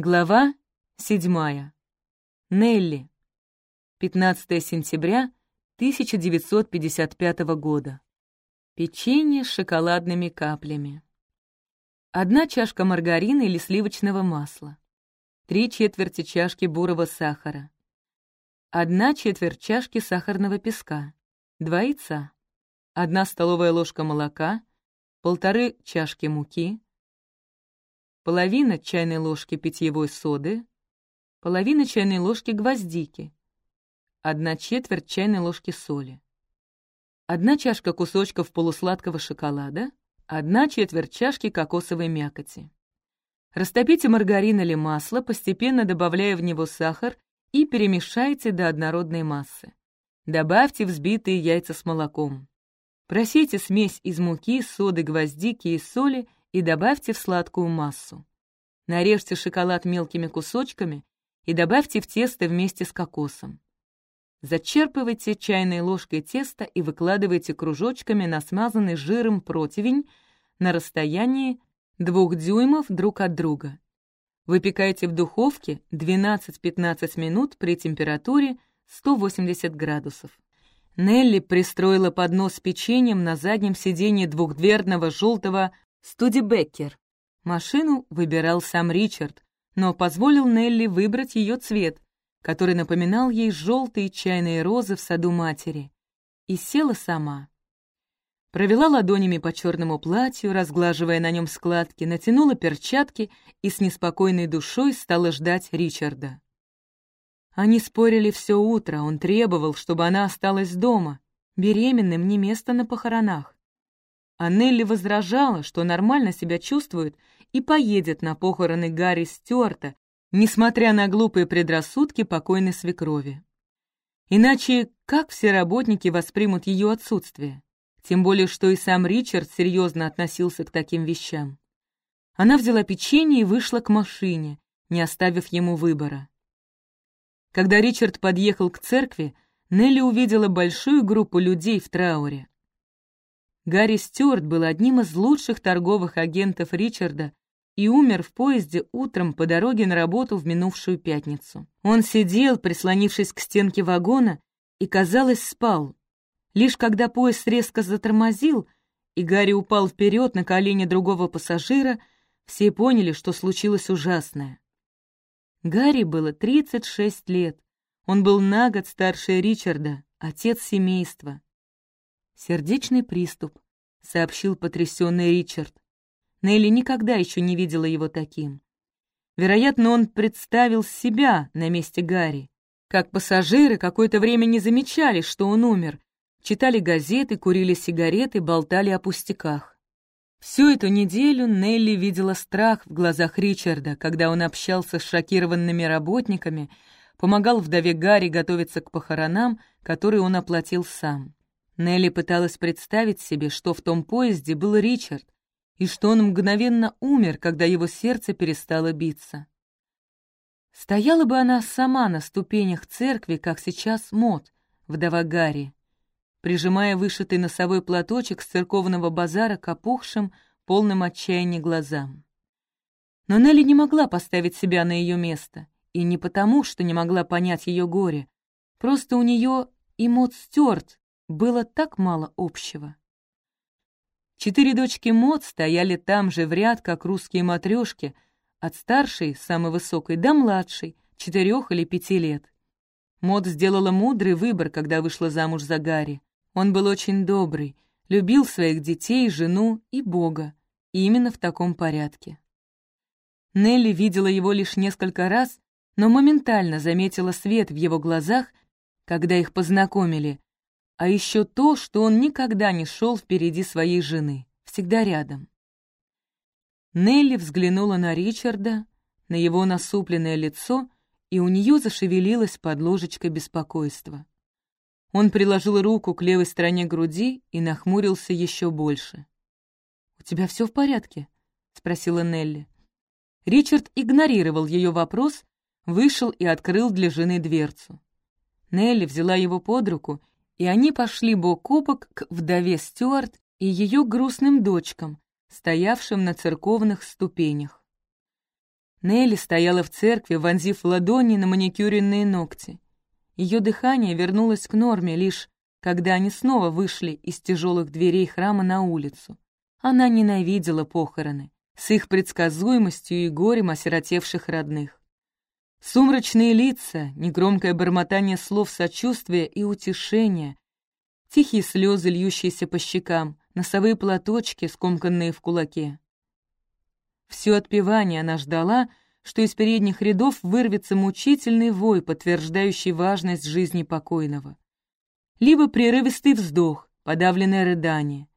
Глава седьмая. Нелли. 15 сентября 1955 года. Печенье с шоколадными каплями. Одна чашка маргарина или сливочного масла. Три четверти чашки бурого сахара. Одна четверть чашки сахарного песка. Два яйца. Одна столовая ложка молока. Полторы чашки муки половина чайной ложки питьевой соды, половина чайной ложки гвоздики, одна четверть чайной ложки соли, одна чашка кусочков полусладкого шоколада, одна четверть чашки кокосовой мякоти. Растопите маргарин или масло, постепенно добавляя в него сахар и перемешайте до однородной массы. Добавьте взбитые яйца с молоком. Просейте смесь из муки, соды, гвоздики и соли и добавьте в сладкую массу. Нарежьте шоколад мелкими кусочками и добавьте в тесто вместе с кокосом. Зачерпывайте чайной ложкой тесто и выкладывайте кружочками на смазанный жиром противень на расстоянии 2 дюймов друг от друга. Выпекайте в духовке 12-15 минут при температуре 180 градусов. Нелли пристроила поднос с печеньем на заднем сиденье двухдверного желтого Студибеккер. Машину выбирал сам Ричард, но позволил Нелли выбрать ее цвет, который напоминал ей желтые чайные розы в саду матери, и села сама. Провела ладонями по черному платью, разглаживая на нем складки, натянула перчатки и с неспокойной душой стала ждать Ричарда. Они спорили все утро, он требовал, чтобы она осталась дома. Беременным не место на похоронах. А Нелли возражала, что нормально себя чувствует и поедет на похороны Гарри Стюарта, несмотря на глупые предрассудки покойной свекрови. Иначе как все работники воспримут ее отсутствие? Тем более, что и сам Ричард серьезно относился к таким вещам. Она взяла печенье и вышла к машине, не оставив ему выбора. Когда Ричард подъехал к церкви, Нелли увидела большую группу людей в трауре. Гарри Стюарт был одним из лучших торговых агентов Ричарда и умер в поезде утром по дороге на работу в минувшую пятницу. Он сидел, прислонившись к стенке вагона, и, казалось, спал. Лишь когда поезд резко затормозил, и Гарри упал вперед на колени другого пассажира, все поняли, что случилось ужасное. Гарри было 36 лет. Он был на год старше Ричарда, отец семейства. «Сердечный приступ», — сообщил потрясенный Ричард. Нелли никогда еще не видела его таким. Вероятно, он представил себя на месте Гарри. Как пассажиры какое-то время не замечали, что он умер, читали газеты, курили сигареты, болтали о пустяках. Всю эту неделю Нелли видела страх в глазах Ричарда, когда он общался с шокированными работниками, помогал вдове Гарри готовиться к похоронам, которые он оплатил сам. Нелли пыталась представить себе, что в том поезде был Ричард, и что он мгновенно умер, когда его сердце перестало биться. Стояла бы она сама на ступенях церкви, как сейчас Мот, вдова Гарри, прижимая вышитый носовой платочек с церковного базара к опухшим, полным отчаяния глазам. Но Нелли не могла поставить себя на ее место, и не потому, что не могла понять ее горе, просто у нее и Мот Стюарт было так мало общего. Четыре дочки Мод стояли там же в ряд, как русские матрешки, от старшей, самой высокой, до младшей, четырех или пяти лет. Мод сделала мудрый выбор, когда вышла замуж за Гарри. Он был очень добрый, любил своих детей, жену и Бога, и именно в таком порядке. Нелли видела его лишь несколько раз, но моментально заметила свет в его глазах, когда их познакомили, а еще то, что он никогда не шел впереди своей жены, всегда рядом. Нелли взглянула на Ричарда, на его насупленное лицо, и у нее зашевелилось под ложечкой беспокойства. Он приложил руку к левой стороне груди и нахмурился еще больше. «У тебя все в порядке?» — спросила Нелли. Ричард игнорировал ее вопрос, вышел и открыл для жены дверцу. Нелли взяла его под руку и они пошли бок о бок к вдове Стюарт и ее грустным дочкам, стоявшим на церковных ступенях. Нелли стояла в церкви, вонзив ладони на маникюренные ногти. Ее дыхание вернулось к норме лишь, когда они снова вышли из тяжелых дверей храма на улицу. Она ненавидела похороны с их предсказуемостью и горем осиротевших родных. Сумрачные лица, негромкое бормотание слов сочувствия и утешения, тихие слезы, льющиеся по щекам, носовые платочки, скомканные в кулаке. Все отпевание она ждала, что из передних рядов вырвется мучительный вой, подтверждающий важность жизни покойного. Либо прерывистый вздох, подавленное рыдание.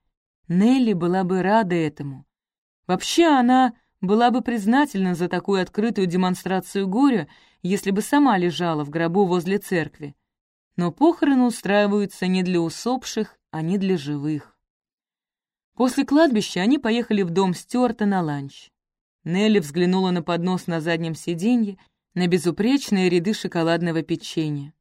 Нелли была бы рада этому. Вообще она была бы признательна за такую открытую демонстрацию горя, если бы сама лежала в гробу возле церкви. Но похороны устраиваются не для усопших, они для живых. После кладбища они поехали в дом Стюарта на ланч. Нелли взглянула на поднос на заднем сиденье, на безупречные ряды шоколадного печенья.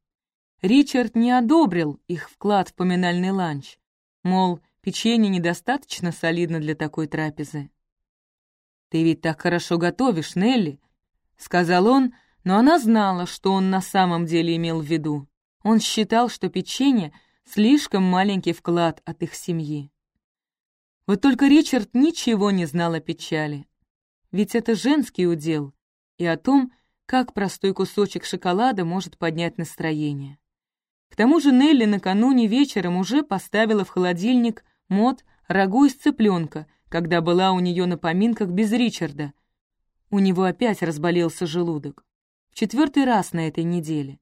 Ричард не одобрил их вклад в поминальный ланч. Мол, печенье недостаточно солидно для такой трапезы. «Ты ведь так хорошо готовишь, Нелли», — сказал он, но она знала, что он на самом деле имел в виду. Он считал, что печенье — слишком маленький вклад от их семьи. Вот только Ричард ничего не знал о печали ведь это женский удел, и о том, как простой кусочек шоколада может поднять настроение. К тому же Нелли накануне вечером уже поставила в холодильник мод рагу из цыпленка, когда была у нее на поминках без Ричарда. У него опять разболелся желудок. В четвертый раз на этой неделе.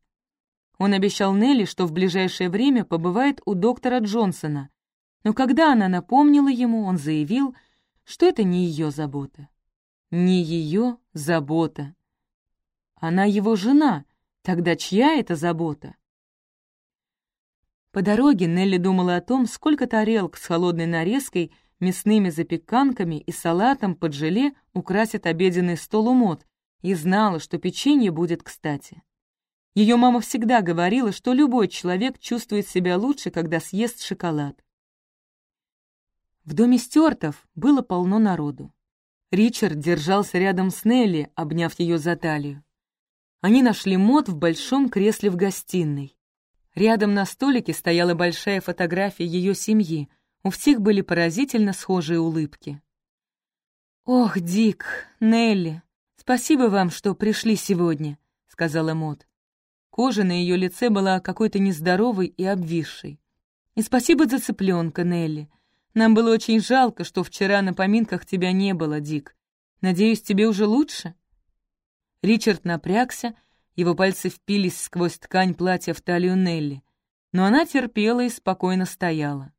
Он обещал Нелли, что в ближайшее время побывает у доктора Джонсона, но когда она напомнила ему, он заявил, что это не ее забота не ее забота. Она его жена, тогда чья это забота? По дороге Нелли думала о том, сколько тарелок с холодной нарезкой, мясными запеканками и салатом под желе украсят обеденный стол у мод, и знала, что печенье будет кстати. Ее мама всегда говорила, что любой человек чувствует себя лучше, когда съест шоколад. В доме Стюартов было полно народу. Ричард держался рядом с Нелли, обняв ее за талию. Они нашли Мот в большом кресле в гостиной. Рядом на столике стояла большая фотография ее семьи. У всех были поразительно схожие улыбки. «Ох, Дик, Нелли, спасибо вам, что пришли сегодня», — сказала Мот. Кожа на ее лице была какой-то нездоровой и обвисшей. «И спасибо за цыпленка, Нелли. Нам было очень жалко, что вчера на поминках тебя не было, Дик. Надеюсь, тебе уже лучше?» Ричард напрягся, его пальцы впились сквозь ткань платья в талию Нелли, но она терпела и спокойно стояла.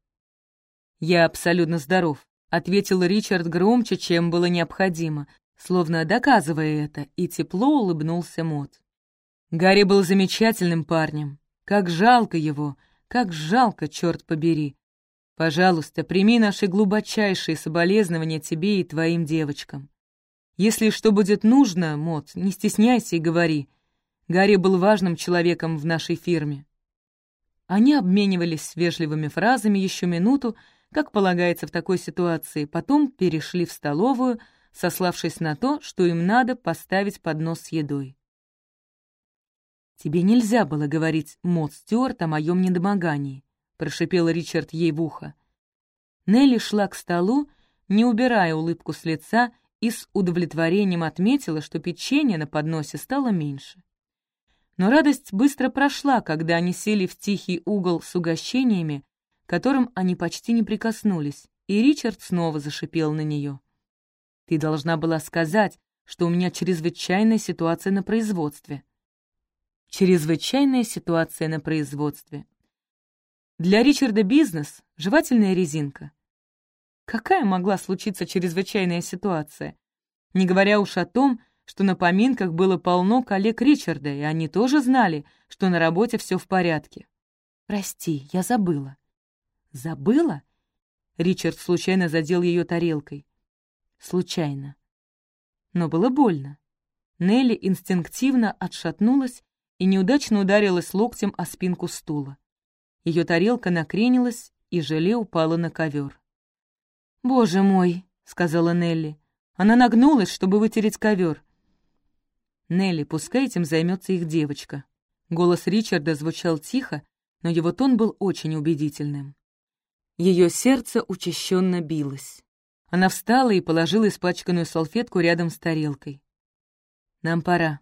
«Я абсолютно здоров», — ответил Ричард громче, чем было необходимо, словно доказывая это, и тепло улыбнулся Мот. Гарри был замечательным парнем. Как жалко его, как жалко, черт побери. Пожалуйста, прими наши глубочайшие соболезнования тебе и твоим девочкам. Если что будет нужно, Мот, не стесняйся и говори. Гарри был важным человеком в нашей фирме». Они обменивались вежливыми фразами еще минуту, как полагается в такой ситуации, потом перешли в столовую, сославшись на то, что им надо поставить поднос с едой. «Тебе нельзя было говорить, Мот Стюарт, о моем недомогании прошипел Ричард ей в ухо. Нелли шла к столу, не убирая улыбку с лица, и с удовлетворением отметила, что печенье на подносе стало меньше. Но радость быстро прошла, когда они сели в тихий угол с угощениями, которым они почти не прикоснулись, и Ричард снова зашипел на нее. «Ты должна была сказать, что у меня чрезвычайная ситуация на производстве». «Чрезвычайная ситуация на производстве. Для Ричарда бизнес — жевательная резинка. Какая могла случиться чрезвычайная ситуация? Не говоря уж о том, что на поминках было полно коллег Ричарда, и они тоже знали, что на работе все в порядке. «Прости, я забыла». «Забыла?» Ричард случайно задел ее тарелкой. Случайно. Но было больно. Нелли инстинктивно отшатнулась и неудачно ударилась локтем о спинку стула. Ее тарелка накренилась, и желе упало на ковер. «Боже мой!» — сказала Нелли. Она нагнулась, чтобы вытереть ковер. Нелли, пускай этим займется их девочка». Голос Ричарда звучал тихо, но его тон был очень убедительным. Ее сердце учащенно билось. Она встала и положила испачканную салфетку рядом с тарелкой. «Нам пора».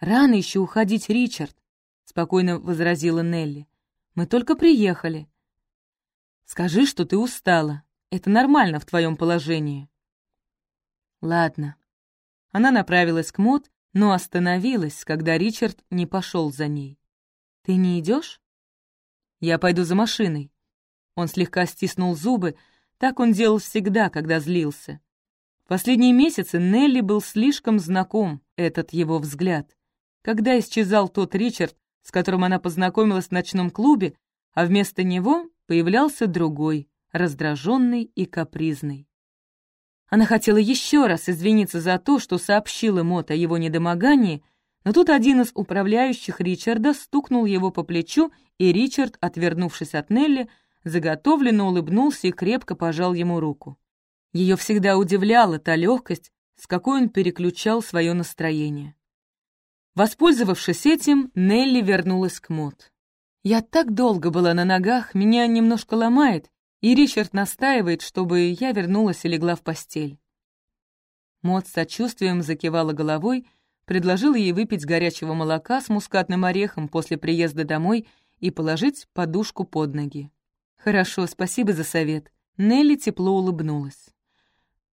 «Рано еще уходить, Ричард», — спокойно возразила Нелли. «Мы только приехали». «Скажи, что ты устала. Это нормально в твоем положении». «Ладно». Она направилась к Мот, но остановилась, когда Ричард не пошел за ней. «Ты не идешь? «Я пойду за машиной». Он слегка стиснул зубы, так он делал всегда, когда злился. Последние месяцы Нелли был слишком знаком, этот его взгляд. Когда исчезал тот Ричард, с которым она познакомилась в ночном клубе, а вместо него появлялся другой, раздраженный и капризный. Она хотела еще раз извиниться за то, что сообщила Мот о его недомогании, но тут один из управляющих Ричарда стукнул его по плечу, и Ричард, отвернувшись от Нелли, заготовленно улыбнулся и крепко пожал ему руку. Ее всегда удивляла та легкость, с какой он переключал свое настроение. Воспользовавшись этим, Нелли вернулась к Мот. «Я так долго была на ногах, меня немножко ломает, и Ричард настаивает, чтобы я вернулась и легла в постель». Мот с сочувствием закивала головой, предложила ей выпить горячего молока с мускатным орехом после приезда домой и положить подушку под ноги. «Хорошо, спасибо за совет». Нелли тепло улыбнулась.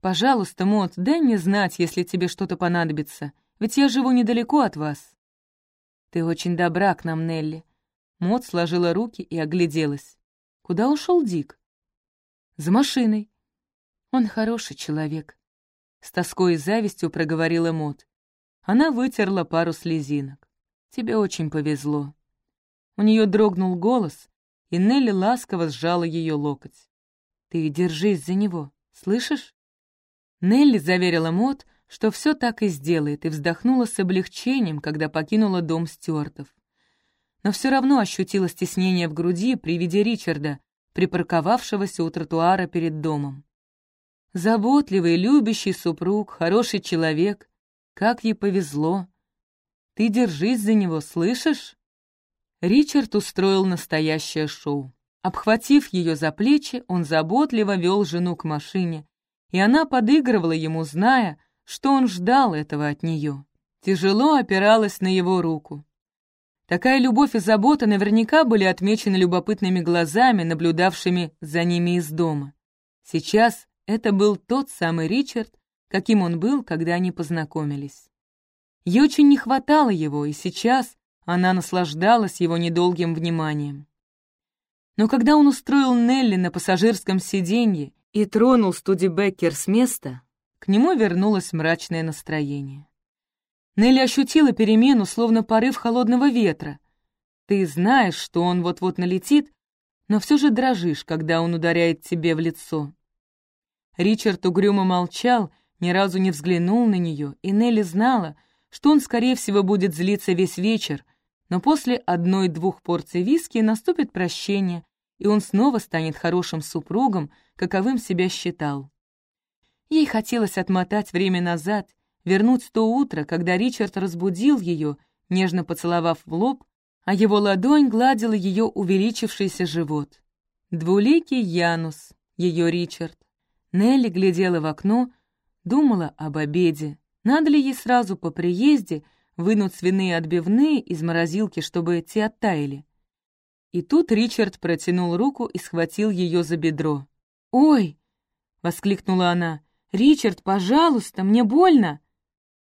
«Пожалуйста, Мот, дай мне знать, если тебе что-то понадобится, ведь я живу недалеко от вас». «Ты очень добра к нам, Нелли». Мот сложила руки и огляделась. «Куда ушел Дик?» «За машиной». «Он хороший человек», — с тоской и завистью проговорила Мот. Она вытерла пару слезинок. «Тебе очень повезло». У нее дрогнул голос, и Нелли ласково сжала ее локоть. «Ты держись за него, слышишь?» Нелли заверила Мот, что все так и сделает, и вздохнула с облегчением, когда покинула дом Стюартов. Но все равно ощутила стеснение в груди при виде Ричарда, припарковавшегося у тротуара перед домом. Заботливый, любящий супруг, хороший человек. Как ей повезло. Ты держись за него, слышишь? Ричард устроил настоящее шоу. Обхватив ее за плечи, он заботливо вел жену к машине, и она подыгрывала ему, зная, что он ждал этого от нее. Тяжело опиралась на его руку. Такая любовь и забота наверняка были отмечены любопытными глазами, наблюдавшими за ними из дома. Сейчас это был тот самый Ричард, каким он был, когда они познакомились. Ей очень не хватало его, и сейчас, она наслаждалась его недолгим вниманием. Но когда он устроил Нелли на пассажирском сиденье и тронул Студи Беккер с места, к нему вернулось мрачное настроение. Нелли ощутила перемену, словно порыв холодного ветра. Ты знаешь, что он вот-вот налетит, но все же дрожишь, когда он ударяет тебе в лицо. Ричард угрюмо молчал, ни разу не взглянул на нее, и Нелли знала, что он, скорее всего, будет злиться весь вечер, но после одной-двух порций виски наступит прощение, и он снова станет хорошим супругом, каковым себя считал. Ей хотелось отмотать время назад, вернуть то утро, когда Ричард разбудил ее, нежно поцеловав в лоб, а его ладонь гладила ее увеличившийся живот. Двуликий Янус, ее Ричард. Нелли глядела в окно, думала об обеде. Надо ли ей сразу по приезде вынуть свиные отбивные из морозилки, чтобы те оттаяли. И тут Ричард протянул руку и схватил ее за бедро. «Ой!» — воскликнула она. «Ричард, пожалуйста, мне больно!»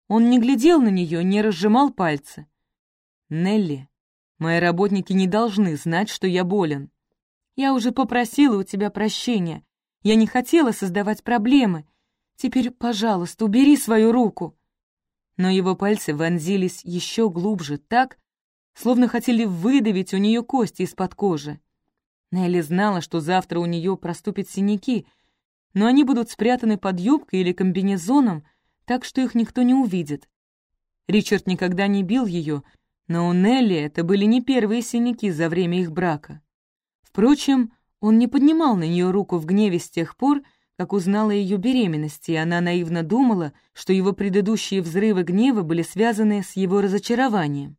Он не глядел на нее, не разжимал пальцы. «Нелли, мои работники не должны знать, что я болен. Я уже попросила у тебя прощения. Я не хотела создавать проблемы. Теперь, пожалуйста, убери свою руку» но его пальцы вонзились еще глубже так, словно хотели выдавить у нее кости из-под кожи. Нелли знала, что завтра у нее проступят синяки, но они будут спрятаны под юбкой или комбинезоном, так что их никто не увидит. Ричард никогда не бил ее, но у Нелли это были не первые синяки за время их брака. Впрочем, он не поднимал на нее руку в гневе с тех пор, как узнала ее беременности, и она наивно думала, что его предыдущие взрывы гнева были связаны с его разочарованием.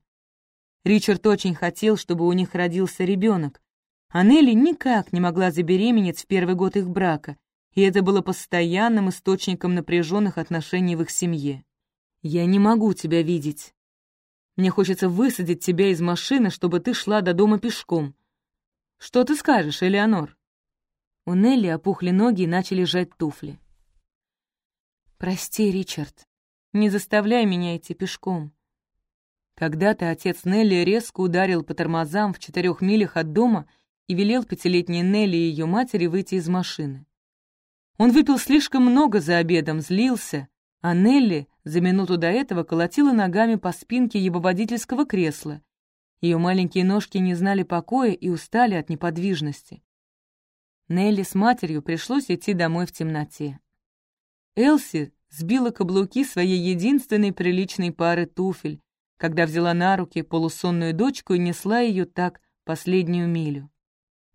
Ричард очень хотел, чтобы у них родился ребенок, а Нелли никак не могла забеременеть в первый год их брака, и это было постоянным источником напряженных отношений в их семье. «Я не могу тебя видеть. Мне хочется высадить тебя из машины, чтобы ты шла до дома пешком. Что ты скажешь, Элеонор?» У Нелли опухли ноги и начали жать туфли. «Прости, Ричард, не заставляй меня идти пешком». Когда-то отец Нелли резко ударил по тормозам в четырех милях от дома и велел пятилетней Нелли и ее матери выйти из машины. Он выпил слишком много за обедом, злился, а Нелли за минуту до этого колотила ногами по спинке его водительского кресла. Ее маленькие ножки не знали покоя и устали от неподвижности. Нелли с матерью пришлось идти домой в темноте. Элси сбила каблуки своей единственной приличной пары туфель, когда взяла на руки полусонную дочку и несла ее так последнюю милю.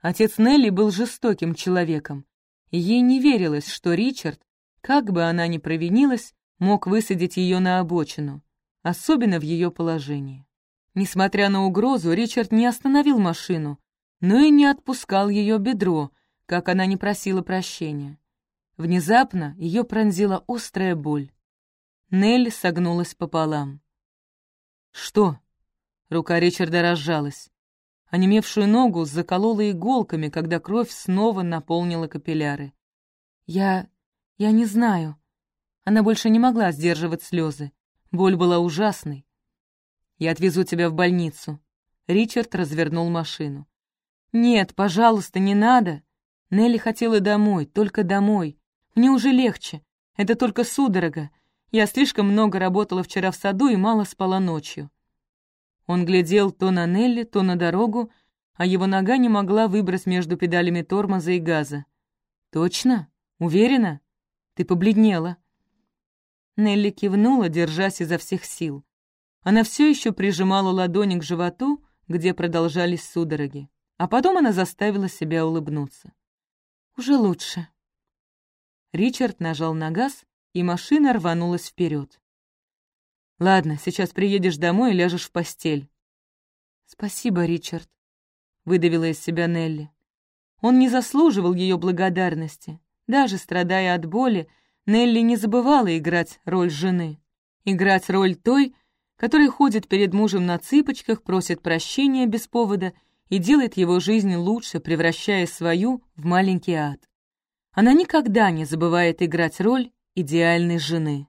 Отец Нелли был жестоким человеком, и ей не верилось, что Ричард, как бы она ни провинилась, мог высадить ее на обочину, особенно в ее положении. Несмотря на угрозу, Ричард не остановил машину, но и не отпускал ее бедро, как она не просила прощения. Внезапно ее пронзила острая боль. Нелли согнулась пополам. «Что?» Рука Ричарда разжалась. Онемевшую ногу заколола иголками, когда кровь снова наполнила капилляры. «Я... я не знаю». Она больше не могла сдерживать слезы. Боль была ужасной. «Я отвезу тебя в больницу». Ричард развернул машину. «Нет, пожалуйста, не надо». Нелли хотела домой, только домой. Мне уже легче. Это только судорога. Я слишком много работала вчера в саду и мало спала ночью. Он глядел то на Нелли, то на дорогу, а его нога не могла выбрать между педалями тормоза и газа. «Точно? Уверена? Ты побледнела». Нелли кивнула, держась изо всех сил. Она все еще прижимала ладони к животу, где продолжались судороги, а потом она заставила себя улыбнуться. Уже лучше. Ричард нажал на газ, и машина рванулась вперед. «Ладно, сейчас приедешь домой и ляжешь в постель». «Спасибо, Ричард», — выдавила из себя Нелли. Он не заслуживал ее благодарности. Даже страдая от боли, Нелли не забывала играть роль жены. Играть роль той, которая ходит перед мужем на цыпочках, просит прощения без повода и делает его жизнь лучше, превращая свою в маленький ад. Она никогда не забывает играть роль идеальной жены.